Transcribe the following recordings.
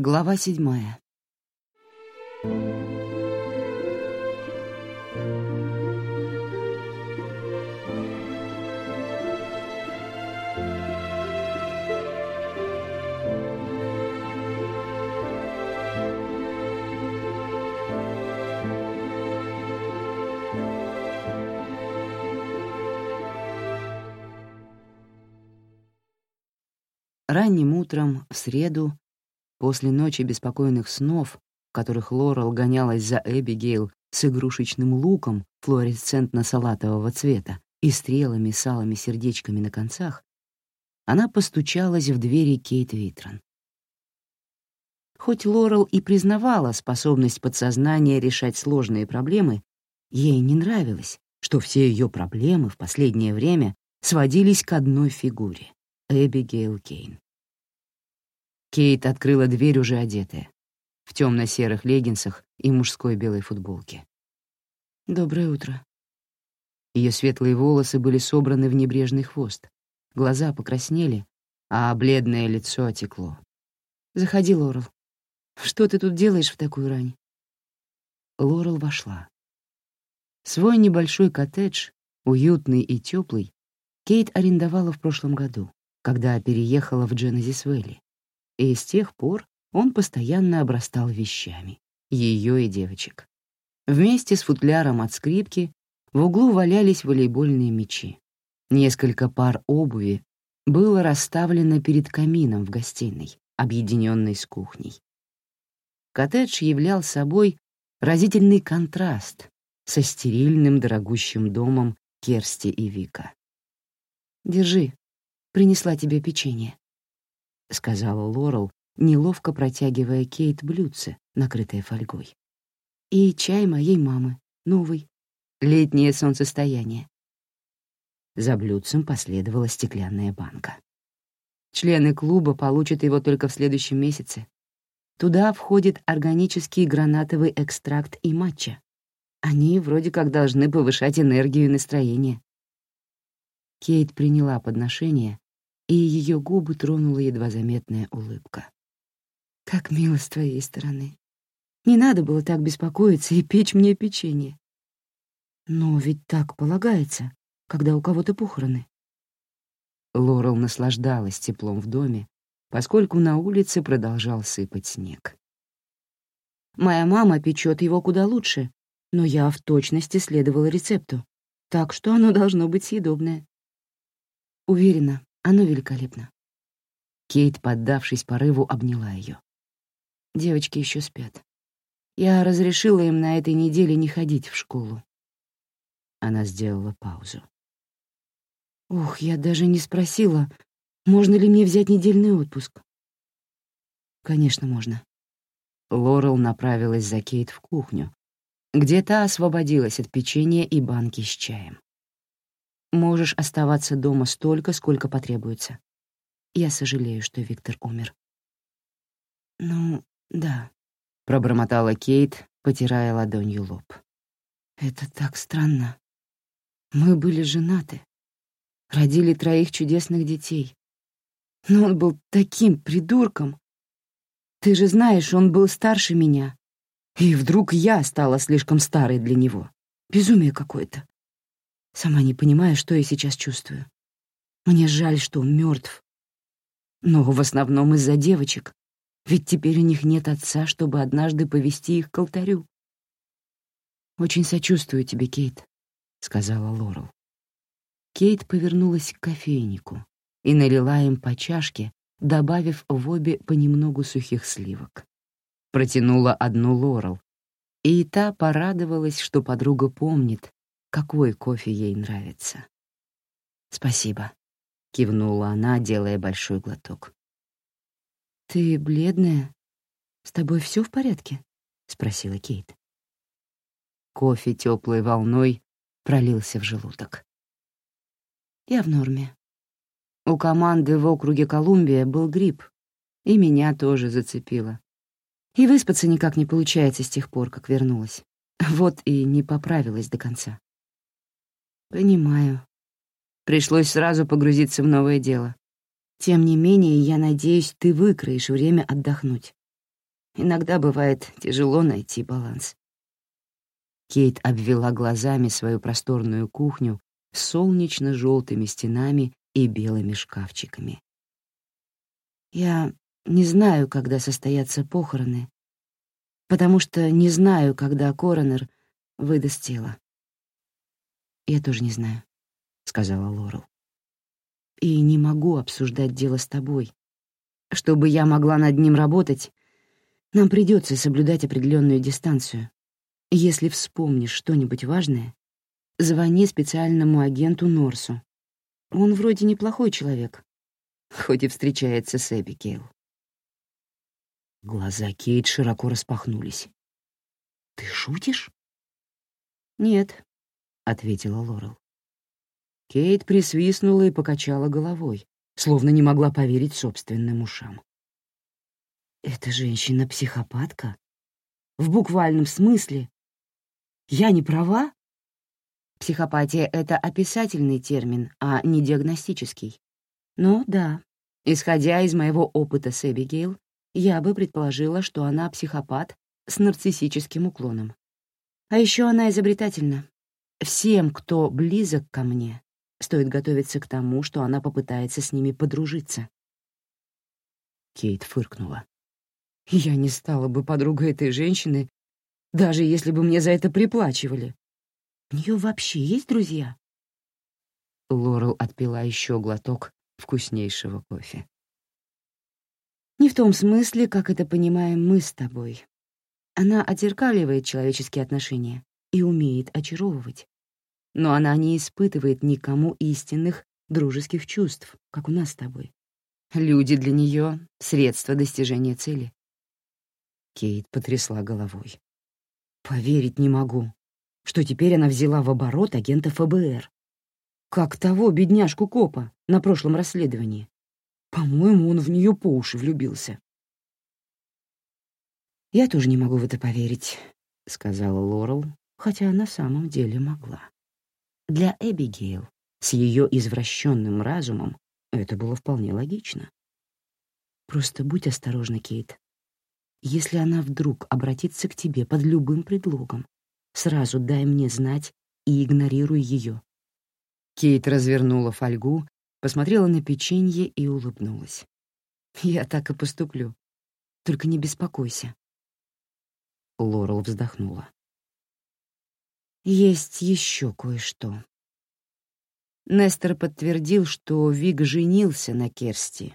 Глава седьмая. Ранним утром, в среду, после ночи беспокойных снов, в которых Лорел гонялась за Эбигейл с игрушечным луком флуоресцентно-салатового цвета и стрелами с алыми сердечками на концах, она постучалась в двери Кейт Витрон. Хоть Лорел и признавала способность подсознания решать сложные проблемы, ей не нравилось, что все ее проблемы в последнее время сводились к одной фигуре Эбигейл Кейн. Кейт открыла дверь уже одетая, в темно-серых леггинсах и мужской белой футболке. «Доброе утро». Ее светлые волосы были собраны в небрежный хвост, глаза покраснели, а бледное лицо отекло. «Заходи, Лорел. Что ты тут делаешь в такую рань?» Лорел вошла. Свой небольшой коттедж, уютный и теплый, Кейт арендовала в прошлом году когда переехала в Дженезис-Вэлли, и с тех пор он постоянно обрастал вещами, ее и девочек. Вместе с футляром от скрипки в углу валялись волейбольные мячи. Несколько пар обуви было расставлено перед камином в гостиной, объединенной с кухней. Коттедж являл собой разительный контраст со стерильным дорогущим домом Керсти и Вика. «Держи», принесла тебе печенье», — сказала Лорел, неловко протягивая Кейт блюдце, накрытое фольгой. «И чай моей мамы, новый, летнее солнцестояние». За блюдцем последовала стеклянная банка. Члены клуба получат его только в следующем месяце. Туда входит органический гранатовый экстракт и матча. Они вроде как должны повышать энергию и настроение. Кейт приняла подношение и ее губы тронула едва заметная улыбка. «Как мило с твоей стороны. Не надо было так беспокоиться и печь мне печенье. Но ведь так полагается, когда у кого-то похороны». Лорел наслаждалась теплом в доме, поскольку на улице продолжал сыпать снег. «Моя мама печет его куда лучше, но я в точности следовала рецепту, так что оно должно быть съедобное. Уверена, оно великолепно. Кейт, поддавшись порыву, обняла ее. Девочки еще спят. Я разрешила им на этой неделе не ходить в школу. Она сделала паузу. Ух, я даже не спросила, можно ли мне взять недельный отпуск. Конечно, можно. Лорел направилась за Кейт в кухню, где та освободилась от печенья и банки с чаем. Можешь оставаться дома столько, сколько потребуется. Я сожалею, что Виктор умер. Ну, да, пробормотала Кейт, потирая ладонью лоб. Это так странно. Мы были женаты, родили троих чудесных детей. Но он был таким придурком. Ты же знаешь, он был старше меня. И вдруг я стала слишком старой для него. Безумие какое-то. Сама не понимаю, что я сейчас чувствую. Мне жаль, что он мертв. Но в основном из-за девочек, ведь теперь у них нет отца, чтобы однажды повести их к алтарю. «Очень сочувствую тебе, Кейт», — сказала Лорел. Кейт повернулась к кофейнику и налила им по чашке, добавив в обе понемногу сухих сливок. Протянула одну Лорел, и та порадовалась, что подруга помнит, какой кофе ей нравится. «Спасибо», — кивнула она, делая большой глоток. «Ты бледная? С тобой все в порядке?» — спросила Кейт. Кофе теплой волной пролился в желудок. «Я в норме. У команды в округе Колумбия был грипп, и меня тоже зацепило. И выспаться никак не получается с тех пор, как вернулась. Вот и не поправилась до конца. Понимаю. Пришлось сразу погрузиться в новое дело. Тем не менее, я надеюсь, ты выкроешь время отдохнуть. Иногда бывает тяжело найти баланс. Кейт обвела глазами свою просторную кухню с солнечно-желтыми стенами и белыми шкафчиками. «Я не знаю, когда состоятся похороны, потому что не знаю, когда коронер выдаст тело». «Я тоже не знаю», — сказала Лорел. «И не могу обсуждать дело с тобой. Чтобы я могла над ним работать, нам придется соблюдать определенную дистанцию. Если вспомнишь что-нибудь важное, звони специальному агенту Норсу. Он вроде неплохой человек, хоть и встречается с Эбигейл. Глаза Кейт широко распахнулись. «Ты шутишь?» «Нет», — ответила Лорел. Кейт присвистнула и покачала головой, словно не могла поверить собственным ушам. Эта женщина психопатка? В буквальном смысле? Я не права? Психопатия — это описательный термин, а не диагностический. Но да, исходя из моего опыта с Эбигейл, я бы предположила, что она психопат с нарциссическим уклоном. А еще она изобретательна. Всем, кто близок ко мне, стоит готовиться к тому, что она попытается с ними подружиться. Кейт фыркнула. Я не стала бы подругой этой женщины, даже если бы мне за это приплачивали. У нее вообще есть друзья?» Лорел отпила еще глоток вкуснейшего кофе. «Не в том смысле, как это понимаем мы с тобой. Она отзеркаливает человеческие отношения и умеет очаровывать. Но она не испытывает никому истинных дружеских чувств, как у нас с тобой. Люди для нее — средство достижения цели. Кейт потрясла головой. «Поверить не могу, что теперь она взяла в оборот агента ФБР. Как того бедняжку Копа на прошлом расследовании. По-моему, он в нее по уши влюбился». «Я тоже не могу в это поверить», — сказала Лорел, хотя на самом деле могла. Для Эбигейл с ее извращенным разумом это было вполне логично. «Просто будь осторожна, Кейт. Если она вдруг обратится к тебе под любым предлогом, сразу дай мне знать и игнорируй ее». Кейт развернула фольгу, посмотрела на печенье и улыбнулась. «Я так и поступлю. Только не беспокойся». Лорел вздохнула. «Есть еще кое-что». Нестер подтвердил, что Вик женился на Керсти,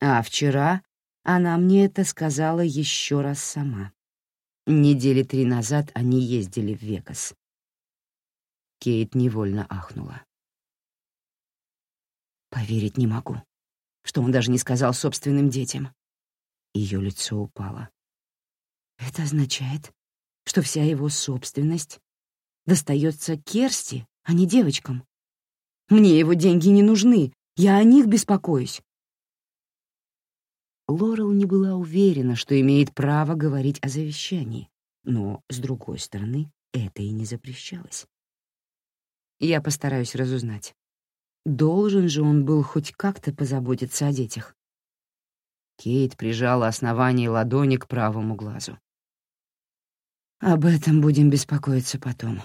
а вчера она мне это сказала еще раз сама. Недели три назад они ездили в Вегас. Кейт невольно ахнула. Поверить не могу, что он даже не сказал собственным детям. Ее лицо упало. Это означает, что вся его собственность достается Керсти, а не девочкам. Мне его деньги не нужны, я о них беспокоюсь. Лорел не была уверена, что имеет право говорить о завещании, но, с другой стороны, это и не запрещалось. Я постараюсь разузнать. Должен же он был хоть как-то позаботиться о детях. Кейт прижала основание ладони к правому глазу. «Об этом будем беспокоиться потом».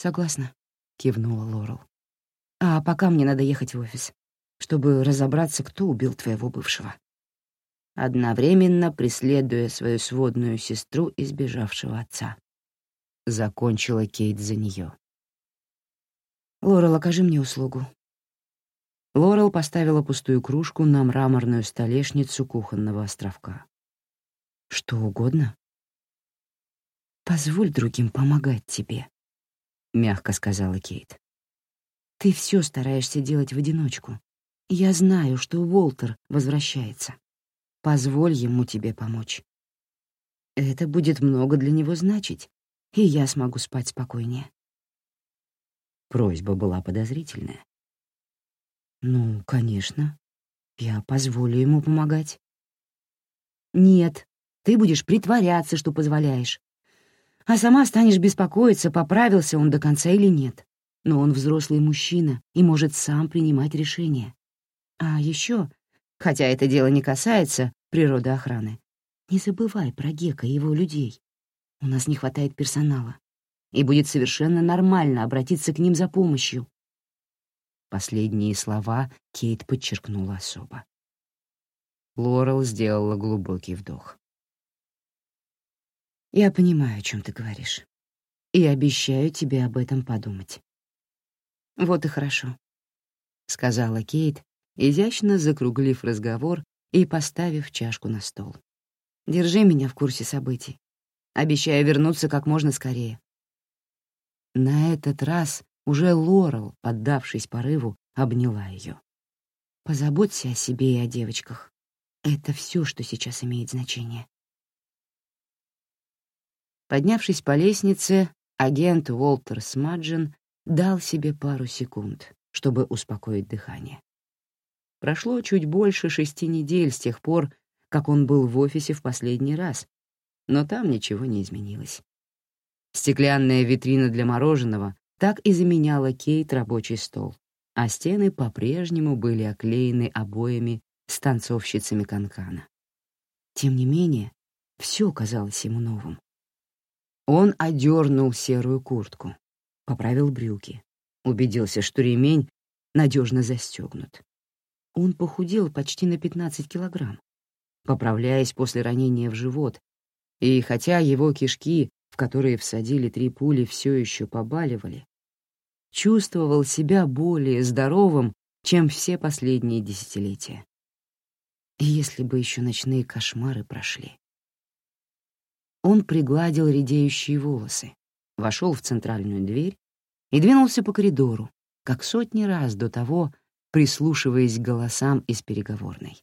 «Согласна», — кивнула Лорел. «А пока мне надо ехать в офис, чтобы разобраться, кто убил твоего бывшего» одновременно преследуя свою сводную сестру избежавшего отца. Закончила Кейт за нее. «Лорел, окажи мне услугу». Лорел поставила пустую кружку на мраморную столешницу кухонного островка. «Что угодно?» «Позволь другим помогать тебе», — мягко сказала Кейт. «Ты все стараешься делать в одиночку. Я знаю, что Уолтер возвращается. Позволь ему тебе помочь. Это будет много для него значить, и я смогу спать спокойнее. Просьба была подозрительная. Ну, конечно, я позволю ему помогать. Нет, ты будешь притворяться, что позволяешь. А сама станешь беспокоиться, поправился он до конца или нет. Но он взрослый мужчина и может сам принимать решения. А еще Хотя это дело не касается природы охраны. Не забывай про Гека и его людей. У нас не хватает персонала, и будет совершенно нормально обратиться к ним за помощью. Последние слова Кейт подчеркнула особо. Лорел сделала глубокий вдох. «Я понимаю, о чем ты говоришь, и обещаю тебе об этом подумать». «Вот и хорошо», — сказала Кейт, изящно закруглив разговор и поставив чашку на стол. «Держи меня в курсе событий. Обещаю вернуться как можно скорее». На этот раз уже Лорел, поддавшись порыву, обняла ее. «Позаботься о себе и о девочках. Это все, что сейчас имеет значение». Поднявшись по лестнице, агент Уолтер Смаджин дал себе пару секунд, чтобы успокоить дыхание. Прошло чуть больше шести недель с тех пор, как он был в офисе в последний раз, но там ничего не изменилось. Стеклянная витрина для мороженого так и заменяла Кейт рабочий стол, а стены по-прежнему были оклеены обоями с танцовщицами канкана. Тем не менее, все казалось ему новым. Он одернул серую куртку, поправил брюки, убедился, что ремень надежно застегнут. Он похудел почти на 15 килограмм, поправляясь после ранения в живот, и хотя его кишки, в которые всадили три пули, все еще побаливали, чувствовал себя более здоровым, чем все последние десятилетия. Если бы еще ночные кошмары прошли. Он пригладил редеющие волосы, вошел в центральную дверь и двинулся по коридору, как сотни раз до того, прислушиваясь к голосам из переговорной.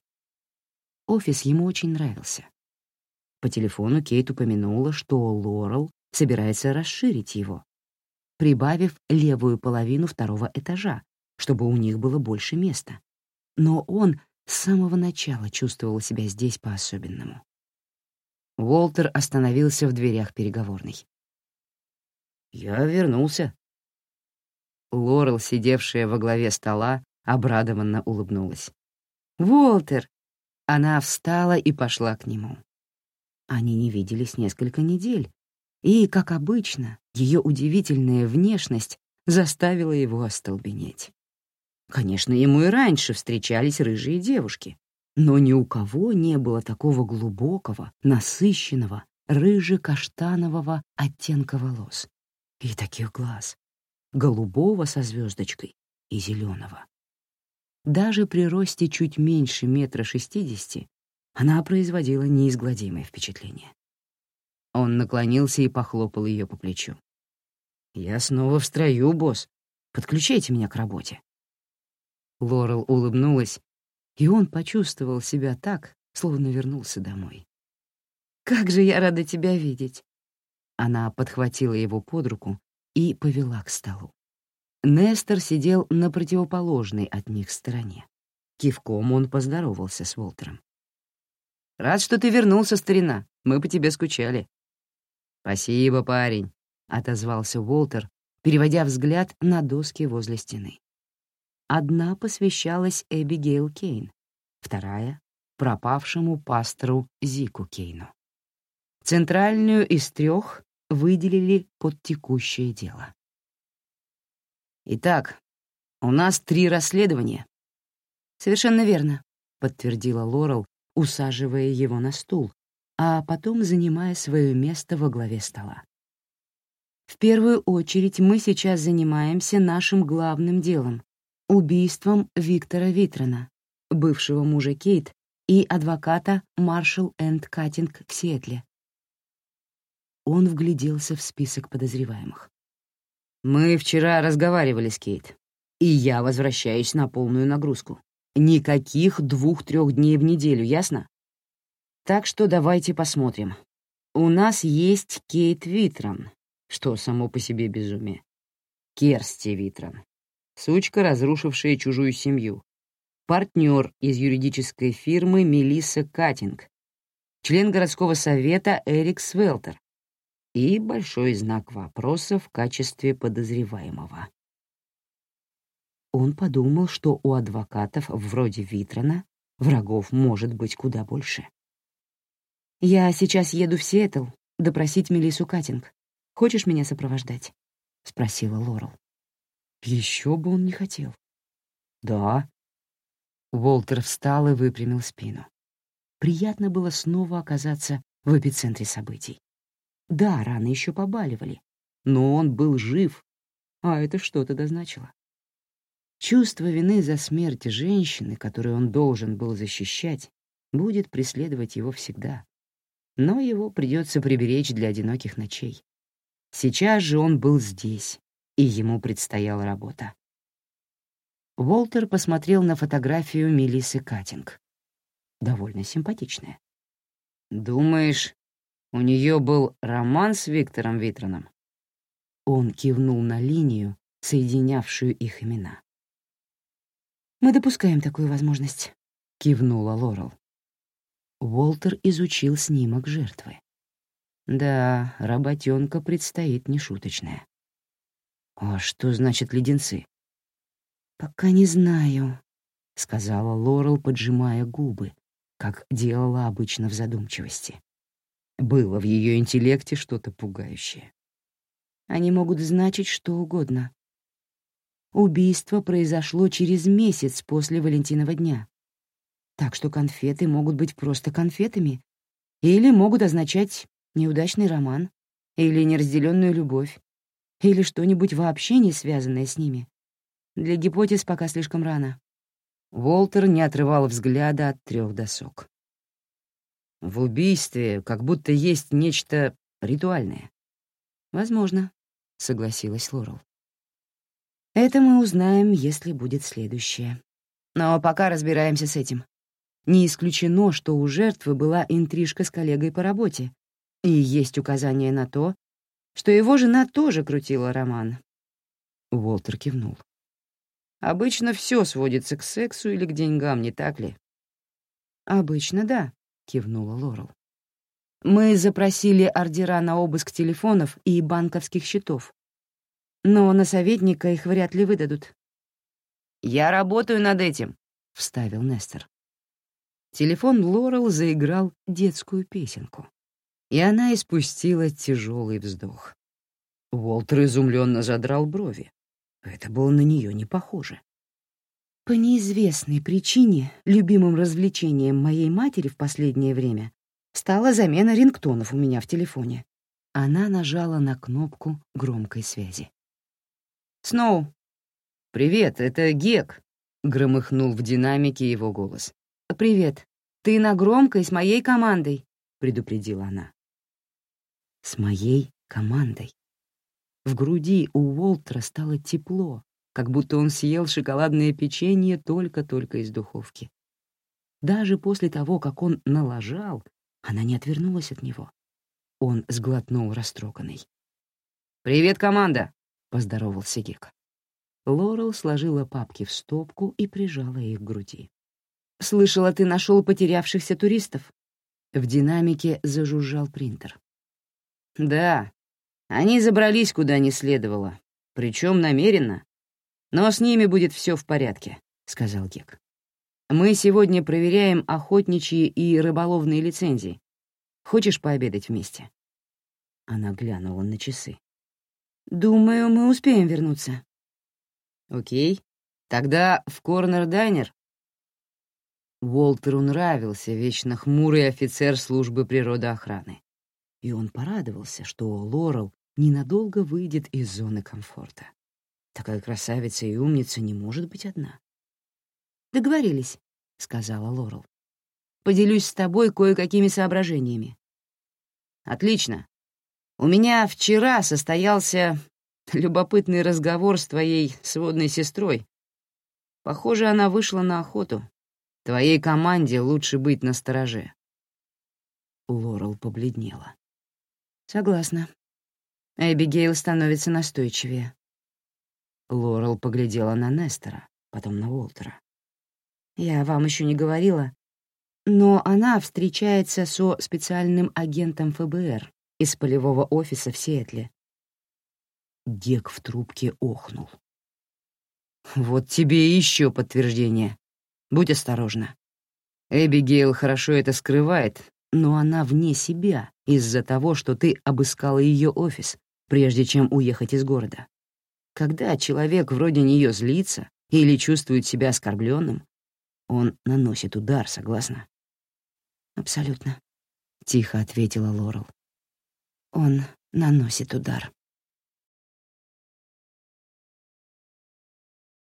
Офис ему очень нравился. По телефону Кейт упомянула, что Лорел собирается расширить его, прибавив левую половину второго этажа, чтобы у них было больше места. Но он с самого начала чувствовал себя здесь по-особенному. Уолтер остановился в дверях переговорной. «Я вернулся». Лорел, сидевшая во главе стола, обрадованно улыбнулась. «Уолтер!» Она встала и пошла к нему. Они не виделись несколько недель, и, как обычно, ее удивительная внешность заставила его остолбенеть. Конечно, ему и раньше встречались рыжие девушки, но ни у кого не было такого глубокого, насыщенного, рыже-каштанового оттенка волос и таких глаз, голубого со звездочкой и зеленого. Даже при росте чуть меньше метра шестидесяти она производила неизгладимое впечатление. Он наклонился и похлопал ее по плечу. «Я снова в строю, босс. Подключайте меня к работе». Лорел улыбнулась, и он почувствовал себя так, словно вернулся домой. «Как же я рада тебя видеть!» Она подхватила его под руку и повела к столу. Нестор сидел на противоположной от них стороне. Кивком он поздоровался с Волтером. «Рад, что ты вернулся, старина. Мы по тебе скучали». «Спасибо, парень», — отозвался Волтер, переводя взгляд на доски возле стены. Одна посвящалась Эбигейл Кейн, вторая — пропавшему пастору Зику Кейну. Центральную из трех выделили под текущее дело. Итак, у нас три расследования. Совершенно верно, подтвердила Лорел, усаживая его на стул, а потом занимая свое место во главе стола. В первую очередь мы сейчас занимаемся нашим главным делом — убийством Виктора Витрона, бывшего мужа Кейт и адвоката Маршал Энд Каттинг в Сиэтле. Он вгляделся в список подозреваемых. Мы вчера разговаривали с Кейт, и я возвращаюсь на полную нагрузку. Никаких двух-трех дней в неделю, ясно? Так что давайте посмотрим. У нас есть Кейт Витрон, что само по себе безумие. Керсти Витрон, сучка, разрушившая чужую семью. Партнер из юридической фирмы Мелисса Каттинг, член городского совета Эрик Свелтер, и большой знак вопроса в качестве подозреваемого. Он подумал, что у адвокатов вроде Витрона врагов может быть куда больше. «Я сейчас еду в Сиэтл допросить Мелиссу Катинг. Хочешь меня сопровождать?» — спросила Лорел. Еще бы он не хотел. «Да». Уолтер встал и выпрямил спину. Приятно было снова оказаться в эпицентре событий. Да, раны еще побаливали, но он был жив, а это что-то дозначило. Чувство вины за смерть женщины, которую он должен был защищать, будет преследовать его всегда. Но его придется приберечь для одиноких ночей. Сейчас же он был здесь, и ему предстояла работа. Уолтер посмотрел на фотографию Мелиссы Катинг. Довольно симпатичная. «Думаешь, у нее был роман с Виктором Витроном?» Он кивнул на линию, соединявшую их имена. «Мы допускаем такую возможность», — кивнула Лорел. Уолтер изучил снимок жертвы. Да, работенка предстоит нешуточная. «А что значит леденцы?» «Пока не знаю», — сказала Лорел, поджимая губы, как делала обычно в задумчивости. Было в ее интеллекте что-то пугающее. Они могут значить что угодно. Убийство произошло через месяц после Валентинова дня. Так что конфеты могут быть просто конфетами или могут означать неудачный роман или неразделенную любовь или что-нибудь вообще не связанное с ними. Для гипотез пока слишком рано. Волтер не отрывал взгляда от трех досок. В убийстве как будто есть нечто ритуальное. «Возможно», — согласилась Лорел. Это мы узнаем, если будет следующее. Но пока разбираемся с этим. Не исключено, что у жертвы была интрижка с коллегой по работе, и есть указание на то, что его жена тоже крутила роман. Уолтер кивнул. Обычно все сводится к сексу или к деньгам, не так ли? Обычно да, кивнула Лорел. Мы запросили ордера на обыск телефонов и банковских счетов, но на советника их вряд ли выдадут. «Я работаю над этим», — вставил Нестер. Телефон Лорел заиграл детскую песенку, и она испустила тяжелый вздох. Уолтер изумленно задрал брови. Это было на нее не похоже. По неизвестной причине любимым развлечением моей матери в последнее время стала замена рингтонов у меня в телефоне. Она нажала на кнопку громкой связи. «Сноу!» «Привет, это Гек!» — громыхнул в динамике его голос. «Привет. Ты на громкой с моей командой», — предупредила она. «С моей командой». В груди у Уолтера стало тепло, как будто он съел шоколадное печенье только-только из духовки. Даже после того, как он налажал, она не отвернулась от него. Он сглотнул растроганный. «Привет, команда!» — поздоровался Гек. Лорел сложила папки в стопку и прижала их к груди. «Слышала, ты нашел потерявшихся туристов?» В динамике зажужжал принтер. «Да, они забрались куда не следовало, причем намеренно. Но с ними будет все в порядке», — сказал Гек. «Мы сегодня проверяем охотничьи и рыболовные лицензии. Хочешь пообедать вместе?» Она глянула на часы. «Думаю, мы успеем вернуться». «Окей. Тогда в корнер-дайнер?» Уолтеру нравился вечно хмурый офицер службы природоохраны. И он порадовался, что Лорел ненадолго выйдет из зоны комфорта. Такая красавица и умница не может быть одна. «Договорились», — сказала Лорел. «Поделюсь с тобой кое-какими соображениями». «Отлично. У меня вчера состоялся любопытный разговор с твоей сводной сестрой. Похоже, она вышла на охоту. Твоей команде лучше быть настороже». Лорел побледнела. «Согласна. Эбигейл становится настойчивее». Лорел поглядела на Нестера, потом на Уолтера. «Я вам еще не говорила, но она встречается со специальным агентом ФБР, из полевого офиса в Сиэтле. Гек в трубке охнул. «Вот тебе еще подтверждение. Будь осторожна. Эбигейл хорошо это скрывает, но она вне себя из-за того, что ты обыскала ее офис, прежде чем уехать из города. Когда человек вроде нее злится или чувствует себя оскорбленным, он наносит удар, согласна? Абсолютно, — тихо ответила Лорел. Он наносит удар.